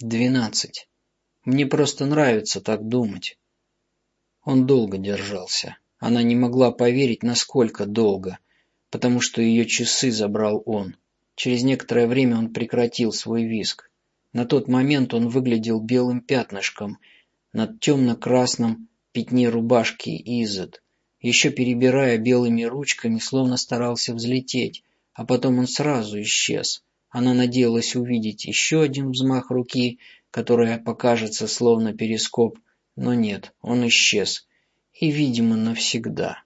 Двенадцать. Мне просто нравится так думать. Он долго держался. Она не могла поверить, насколько долго, потому что ее часы забрал он. Через некоторое время он прекратил свой виск. На тот момент он выглядел белым пятнышком на темно-красном пятне рубашки Изет, еще перебирая белыми ручками, словно старался взлететь, а потом он сразу исчез. Она надеялась увидеть еще один взмах руки, которая покажется словно перископ, но нет, он исчез. И, видимо, навсегда.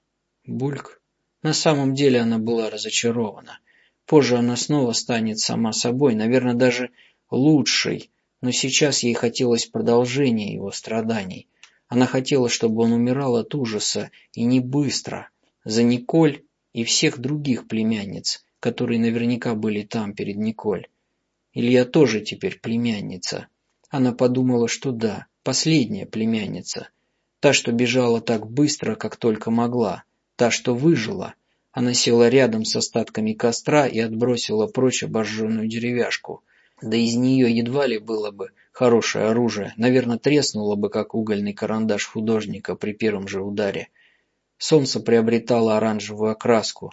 Бульк. На самом деле она была разочарована. Позже она снова станет сама собой, наверное, даже лучшей, но сейчас ей хотелось продолжения его страданий. Она хотела, чтобы он умирал от ужаса, и не быстро, за Николь и всех других племянниц, которые наверняка были там перед Николь. Илья тоже теперь племянница. Она подумала, что да, последняя племянница. Та, что бежала так быстро, как только могла. Та, что выжила. Она села рядом с остатками костра и отбросила прочь обожженную деревяшку. Да из нее едва ли было бы хорошее оружие. Наверное, треснуло бы, как угольный карандаш художника при первом же ударе. Солнце приобретало оранжевую окраску,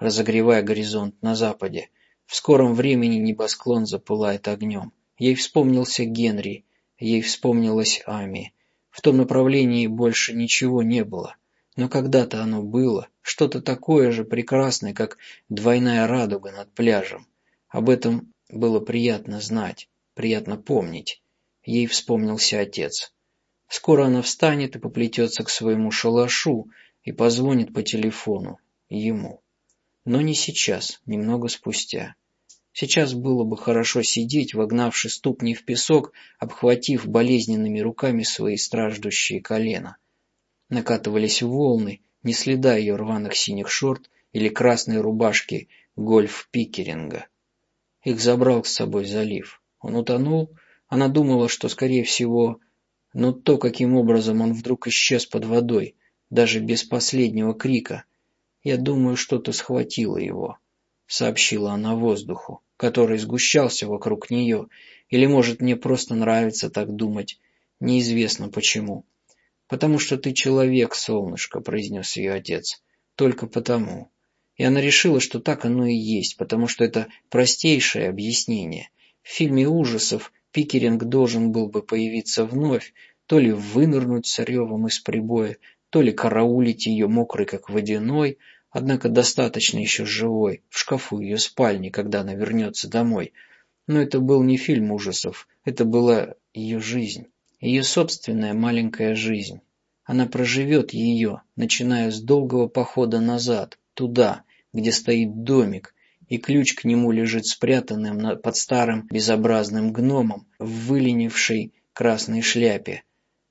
разогревая горизонт на западе. В скором времени небосклон запылает огнем. Ей вспомнился Генри, ей вспомнилась Ами. В том направлении больше ничего не было. Но когда-то оно было, что-то такое же прекрасное, как двойная радуга над пляжем. Об этом было приятно знать, приятно помнить. Ей вспомнился отец. Скоро она встанет и поплетется к своему шалашу и позвонит по телефону ему. Но не сейчас, немного спустя. Сейчас было бы хорошо сидеть, вогнавши ступни в песок, обхватив болезненными руками свои страждущие колена. Накатывались волны, не следа ее рваных синих шорт или красной рубашки гольф-пикеринга. Их забрал с собой залив. Он утонул, она думала, что, скорее всего, но то, каким образом он вдруг исчез под водой, даже без последнего крика, я думаю, что-то схватило его, сообщила она воздуху, который сгущался вокруг нее, или, может, мне просто нравится так думать, неизвестно почему. «Потому что ты человек, солнышко», — произнес ее отец. «Только потому». И она решила, что так оно и есть, потому что это простейшее объяснение. В фильме ужасов Пикеринг должен был бы появиться вновь, то ли вынырнуть с ревом из прибоя, то ли караулить ее мокрой, как водяной, однако достаточно еще живой, в шкафу ее спальни, когда она вернется домой. Но это был не фильм ужасов, это была ее жизнь ее собственная маленькая жизнь. Она проживет ее, начиная с долгого похода назад, туда, где стоит домик, и ключ к нему лежит спрятанным под старым безобразным гномом в выленившей красной шляпе.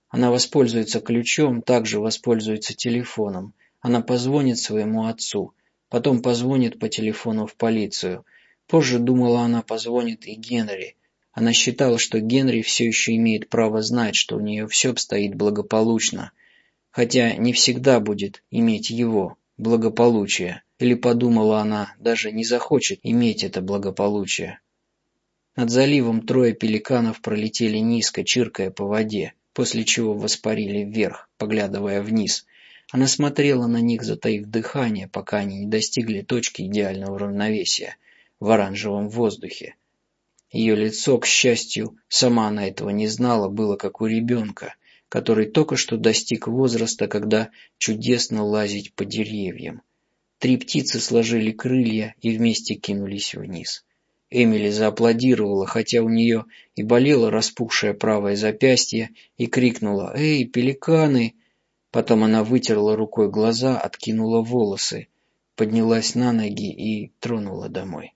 Она воспользуется ключом, также воспользуется телефоном. Она позвонит своему отцу, потом позвонит по телефону в полицию. Позже думала она позвонит и Генри, она считала, что Генри все еще имеет право знать, что у нее все обстоит благополучно, хотя не всегда будет иметь его благополучие, или подумала она, даже не захочет иметь это благополучие. Над заливом трое пеликанов пролетели низко, чиркая по воде, после чего воспарили вверх, поглядывая вниз. Она смотрела на них, затаив дыхание, пока они не достигли точки идеального равновесия в оранжевом воздухе. Ее лицо, к счастью, сама она этого не знала, было как у ребенка, который только что достиг возраста, когда чудесно лазить по деревьям. Три птицы сложили крылья и вместе кинулись вниз. Эмили зааплодировала, хотя у нее и болело распухшее правое запястье, и крикнула «Эй, пеликаны!». Потом она вытерла рукой глаза, откинула волосы, поднялась на ноги и тронула домой.